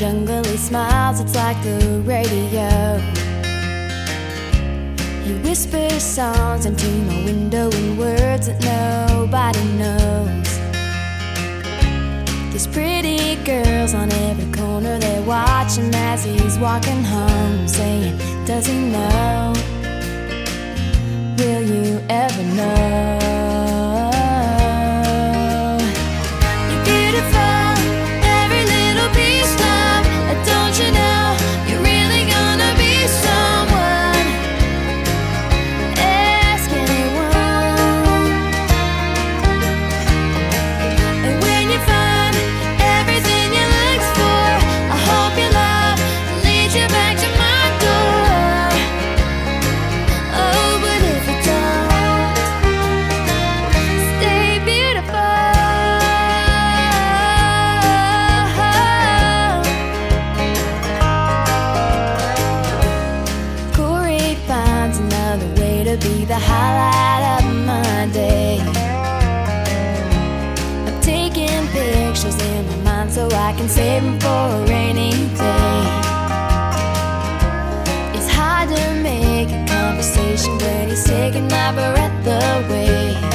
house, it's like the radio. He whispers songs into my window in words that nobody knows. There's pretty girls on every corner, they watch him as he's walking home, saying, Does he know? Will you ever know? Be the highlight of my day. I'm taking pictures in my mind so I can save them for a rainy day. It's hard to make a conversation when he's taking my breath away.